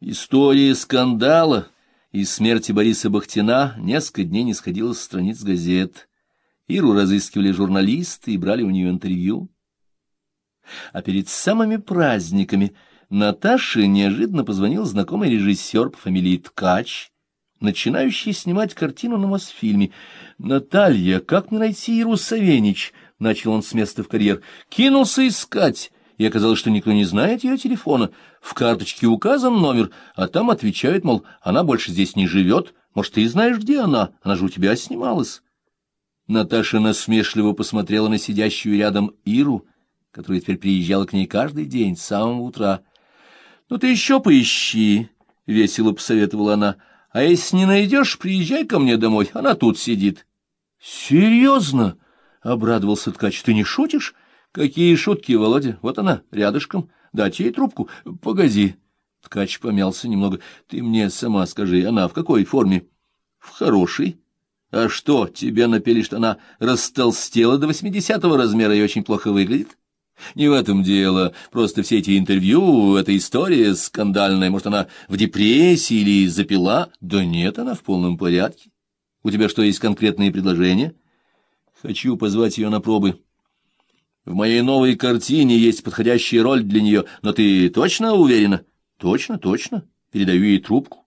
История скандала и смерти Бориса Бахтина несколько дней не сходила со страниц газет. Иру разыскивали журналисты и брали у нее интервью. А перед самыми праздниками Наташе неожиданно позвонил знакомый режиссер по фамилии Ткач, начинающий снимать картину на Мосфильме. «Наталья, как мне найти Иру Савенич?» — начал он с места в карьер. «Кинулся искать» и оказалось, что никто не знает ее телефона. В карточке указан номер, а там отвечают, мол, она больше здесь не живет. Может, ты знаешь, где она? Она же у тебя снималась. Наташа насмешливо посмотрела на сидящую рядом Иру, которая теперь приезжала к ней каждый день с самого утра. — Ну ты еще поищи, — весело посоветовала она. — А если не найдешь, приезжай ко мне домой, она тут сидит. — Серьезно? — обрадовался ткач. — Ты не шутишь? — Какие шутки, Володя? Вот она, рядышком. Дать ей трубку. Погоди. Ткач помялся немного. Ты мне сама скажи, она в какой форме? В хорошей. А что, тебе напели, что она растолстела до восьмидесятого размера и очень плохо выглядит? Не в этом дело. Просто все эти интервью, эта история скандальная. Может, она в депрессии или запила? Да нет, она в полном порядке. У тебя что, есть конкретные предложения? Хочу позвать ее на пробы. В моей новой картине есть подходящая роль для нее, но ты точно уверена? Точно, точно. Передаю ей трубку.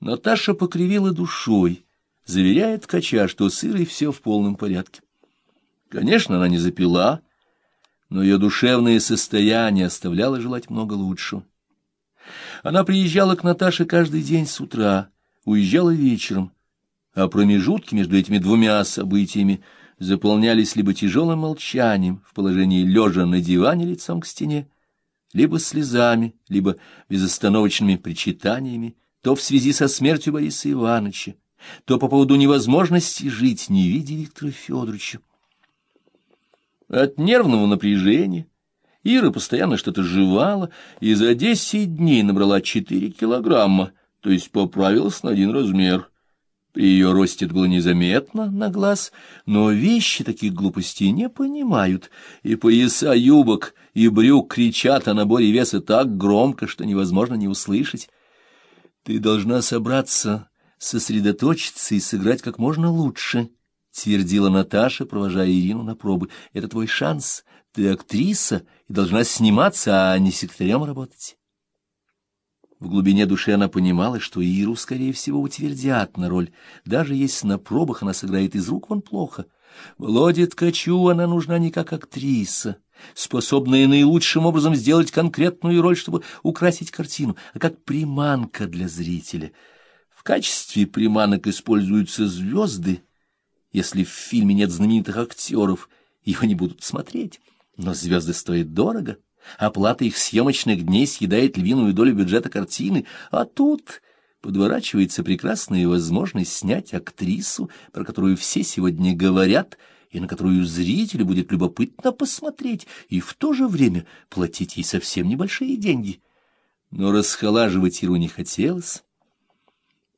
Наташа покривила душой, заверяет ткача, что с Ирой все в полном порядке. Конечно, она не запила, но ее душевное состояние оставляло желать много лучшего. Она приезжала к Наташе каждый день с утра, уезжала вечером, а промежутки между этими двумя событиями — заполнялись либо тяжелым молчанием в положении лежа на диване лицом к стене, либо слезами, либо безостановочными причитаниями, то в связи со смертью Бориса Ивановича, то по поводу невозможности жить, не видя Виктора Федоровича. От нервного напряжения Ира постоянно что-то жевала и за десять дней набрала четыре килограмма, то есть поправилась на один размер. Ее росте это было незаметно на глаз, но вещи таких глупостей не понимают, и пояса юбок и брюк кричат о наборе веса так громко, что невозможно не услышать. Ты должна собраться, сосредоточиться и сыграть как можно лучше, — твердила Наташа, провожая Ирину на пробы. Это твой шанс. Ты актриса и должна сниматься, а не секретарем работать. В глубине души она понимала, что Иру, скорее всего, утвердят на роль, даже если на пробах она сыграет из рук вон плохо. Володе Ткачу она нужна не как актриса, способная наилучшим образом сделать конкретную роль, чтобы украсить картину, а как приманка для зрителя. В качестве приманок используются звезды. Если в фильме нет знаменитых актеров, его не будут смотреть. Но звезды стоят дорого. Оплата их съемочных дней съедает львиную долю бюджета картины, а тут подворачивается прекрасная возможность снять актрису, про которую все сегодня говорят, и на которую зрителю будет любопытно посмотреть, и в то же время платить ей совсем небольшие деньги. Но расхолаживать Иру не хотелось,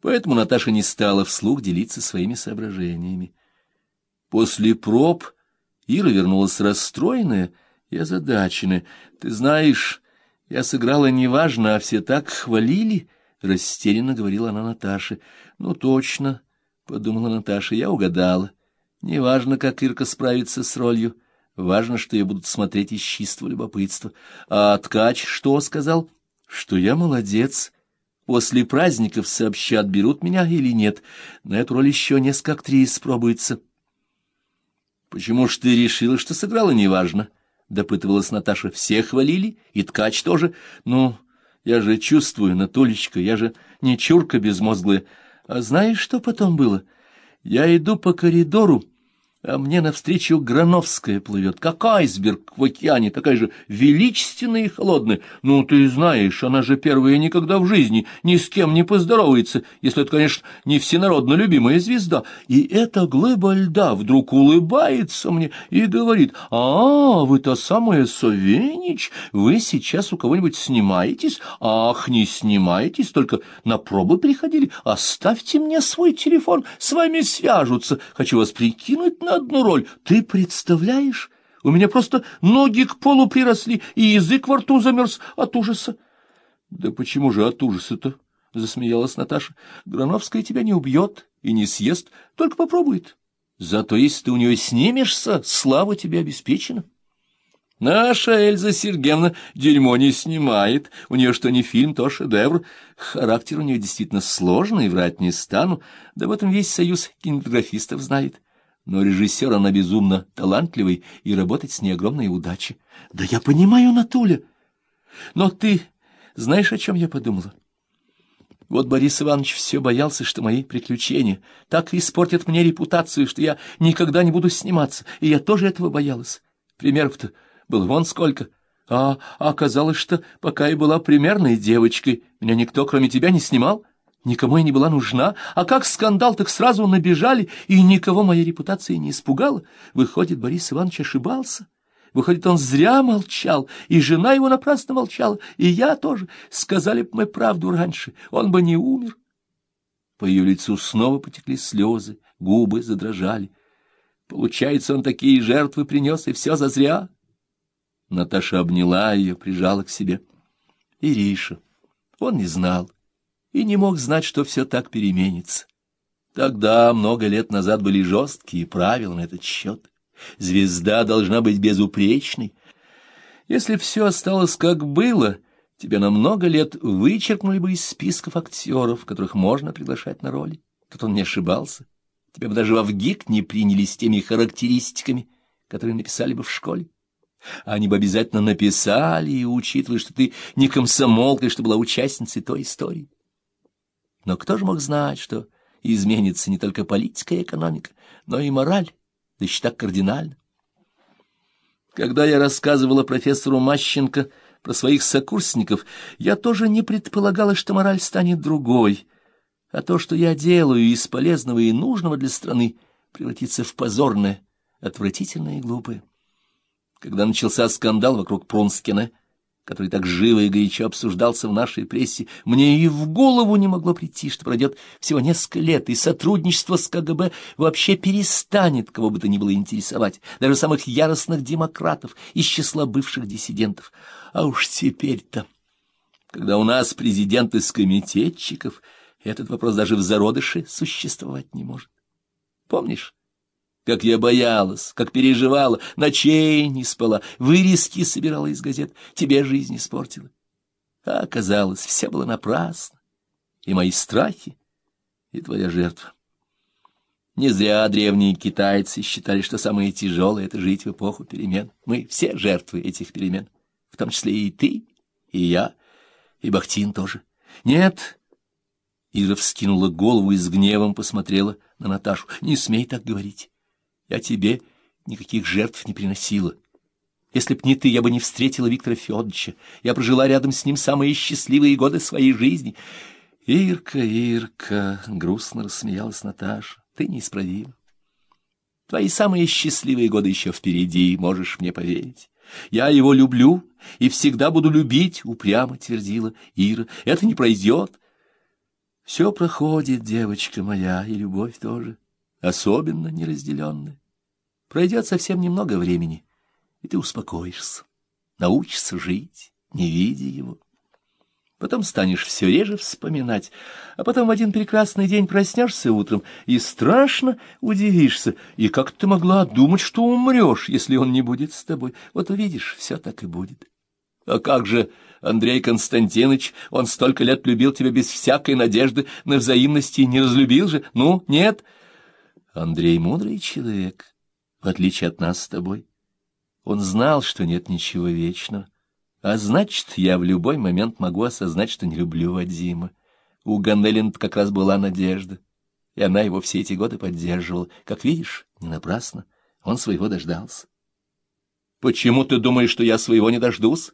поэтому Наташа не стала вслух делиться своими соображениями. После проб Ира вернулась расстроенная, и озадачены. Ты знаешь, я сыграла неважно, а все так хвалили, — растерянно говорила она Наташе. — Ну, точно, — подумала Наташа, — я угадала. Неважно, как Ирка справится с ролью. Важно, что ее будут смотреть из чистого любопытства. А ткач что сказал? Что я молодец. После праздников сообщат, берут меня или нет. На эту роль еще несколько актрис пробуется. — Почему ж ты решила, что сыграла неважно? — допытывалась Наташа. — Все хвалили, и ткач тоже. Ну, я же чувствую, Натулечка, я же не чурка безмозглая. А знаешь, что потом было? Я иду по коридору, а мне навстречу Грановская плывет, как айсберг в океане, такая же величественная и холодная. Ну, ты знаешь, она же первая никогда в жизни ни с кем не поздоровается, если это, конечно, не всенародно любимая звезда. И эта глыба льда вдруг улыбается мне и говорит, «А, вы та самая Совенич, вы сейчас у кого-нибудь снимаетесь? Ах, не снимаетесь, только на пробы приходили. Оставьте мне свой телефон, с вами свяжутся. Хочу вас прикинуть на одну роль. Ты представляешь? У меня просто ноги к полу приросли, и язык во рту замерз от ужаса. — Да почему же от ужаса-то? — засмеялась Наташа. — Грановская тебя не убьет и не съест, только попробует. Зато если ты у нее снимешься, слава тебе обеспечена. Наша Эльза Сергеевна дерьмо не снимает. У нее что ни фильм, то шедевр. Характер у нее действительно сложный, врать не стану. Да в этом весь союз кинематографистов знает. Но режиссер она безумно талантливый, и работать с ней огромная удача. Да я понимаю, Натуля. Но ты знаешь, о чем я подумала? Вот Борис Иванович все боялся, что мои приключения так испортят мне репутацию, что я никогда не буду сниматься, и я тоже этого боялась. Примеров-то было вон сколько. А, а оказалось, что пока я была примерной девочкой, меня никто, кроме тебя, не снимал. Никому я не была нужна, а как скандал, так сразу набежали, и никого моя репутация не испугала. Выходит, Борис Иванович ошибался. Выходит, он зря молчал, и жена его напрасно молчала, и я тоже. Сказали бы мы правду раньше, он бы не умер. По ее лицу снова потекли слезы, губы задрожали. Получается, он такие жертвы принес, и все зазря. Наташа обняла ее, прижала к себе. Ириша. Он не знал и не мог знать, что все так переменится. Тогда, много лет назад, были жесткие правила на этот счет. Звезда должна быть безупречной. Если все осталось как было, тебя на много лет вычеркнули бы из списков актеров, которых можно приглашать на роли. Тут он не ошибался. Тебя бы даже во ВГИК не приняли с теми характеристиками, которые написали бы в школе. Они бы обязательно написали, учитывая, что ты не комсомолка, что была участницей той истории. Но кто же мог знать, что изменится не только политика и экономика, но и мораль, да еще так кардинально? Когда я рассказывала профессору Мащенко про своих сокурсников, я тоже не предполагала, что мораль станет другой, а то, что я делаю из полезного и нужного для страны, превратится в позорное, отвратительное и глупое. Когда начался скандал вокруг Прунскина, который так живо и горячо обсуждался в нашей прессе, мне и в голову не могло прийти, что пройдет всего несколько лет, и сотрудничество с КГБ вообще перестанет кого бы то ни было интересовать, даже самых яростных демократов из числа бывших диссидентов. А уж теперь-то, когда у нас президент из комитетчиков, этот вопрос даже в зародыше существовать не может. Помнишь? Как я боялась, как переживала, ночей не спала, вырезки собирала из газет, тебе жизнь испортила. А оказалось, все было напрасно. И мои страхи, и твоя жертва. Не зря древние китайцы считали, что самое тяжелое — это жить в эпоху перемен. Мы все жертвы этих перемен, в том числе и ты, и я, и Бахтин тоже. Нет, Ира вскинула голову и с гневом посмотрела на Наташу. Не смей так говорить. Я тебе никаких жертв не приносила. Если б не ты, я бы не встретила Виктора Федоровича. Я прожила рядом с ним самые счастливые годы своей жизни. Ирка, Ирка, грустно рассмеялась Наташа, ты неисправима. Твои самые счастливые годы еще впереди, можешь мне поверить. Я его люблю и всегда буду любить, упрямо твердила Ира. Это не пройдет. Все проходит, девочка моя, и любовь тоже особенно неразделенное. Пройдет совсем немного времени, и ты успокоишься, научишься жить, не видя его. Потом станешь все реже вспоминать, а потом в один прекрасный день проснешься утром и страшно удивишься, и как ты могла думать, что умрешь, если он не будет с тобой? Вот увидишь, все так и будет. А как же Андрей Константинович, он столько лет любил тебя без всякой надежды на взаимности, не разлюбил же? Ну, нет, — Андрей мудрый человек, в отличие от нас с тобой. Он знал, что нет ничего вечного. А значит, я в любой момент могу осознать, что не люблю Вадима. У Ганнелин как раз была надежда, и она его все эти годы поддерживала. Как видишь, не напрасно. Он своего дождался. — Почему ты думаешь, что я своего не дождусь?